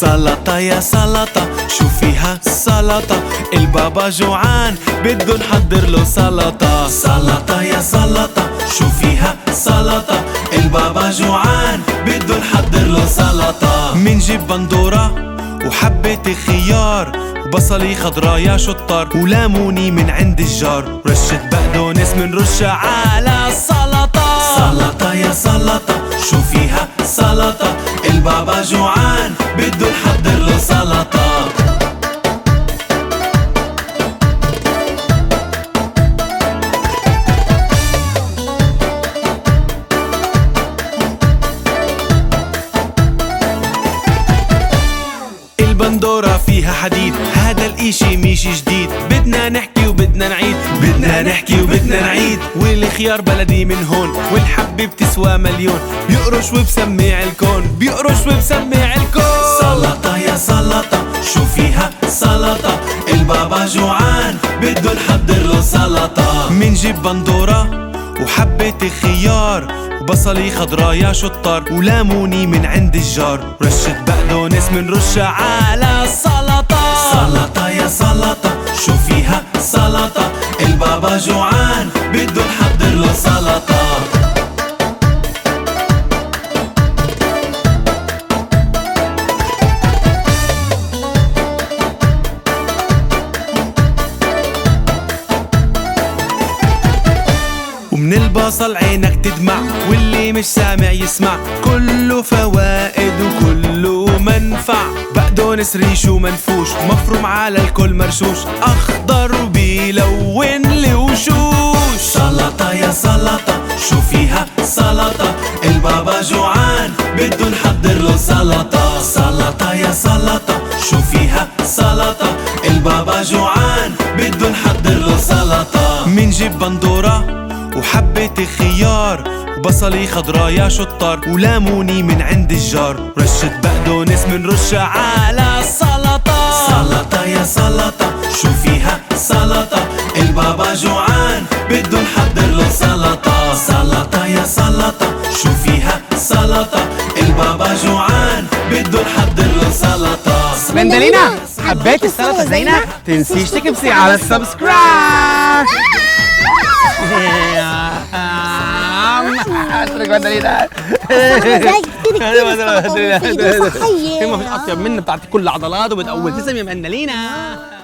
سلطة يا سلطة شو فيها سلطة البابا جوعان بده نحضر له سلطة. سلطة يا سلطة شو فيها سلطة البابا جوعان بده نحضر له سلطة. منجيب بندورة وحبة خيار وبصلي خضراء شطار. وليموني من عند الجار رشة بقدونس من رشة على السلطة. سلطة يا سلطة شو فيها سلطة البابا جوعان. البندورة فيها حديد. هذا الإشي مش جديد. بدنا نحكي وبدنا نعيد. بدنا نحكي وبدنا نعيد. والخيار بلدي من هون. والحبة بتسوى مليون. بيقرش وبسمع الكون. بيقرش وبسمع الكون. سلطة يا سلطة. شو فيها سلطة؟ البابا جوعان. بده نحضر له سلطة. منجيب بندورة وحبة خيار. وبصلي خضراء يا شطار وليموني من عند الجار. رشة بقدونس من رشة على السلطة ومن البصل عينك تدمع واللي مش سامع يسمع. كله فوائد وكله منفع. بقدونس ريشه منفوش مفروم على الكل مرشوش. أخضر وبيلون الوشوش سلطة يا سلطة شو فيها سلطة؟ البابا جوعان بده نحضر له سلطة. سلطة يا سلطة شو فيها سلطة؟ البابا جوعان بده نحضر له سلطة. منجيب بندورة وحبة خيار وبصلي خضراء يا شطار وليموني من عند الجار رشة بقدونس من رشة على السلطة سلطة يا سلطة شو فيها سلطة؟ البابا جوعان بده نحضر له سلطة. سلطة يا سلطة شو فيها سلطة؟ البابا جوعان بده نحضر له سلطة. مندلينا حبيت السلطة زينة تنسيش تكبسي على السبسكرايب. اشترك مندلينا صحية ما فيش اطيب منه بتعطي كل العضلات وبتقوي تسلم يا مندلينا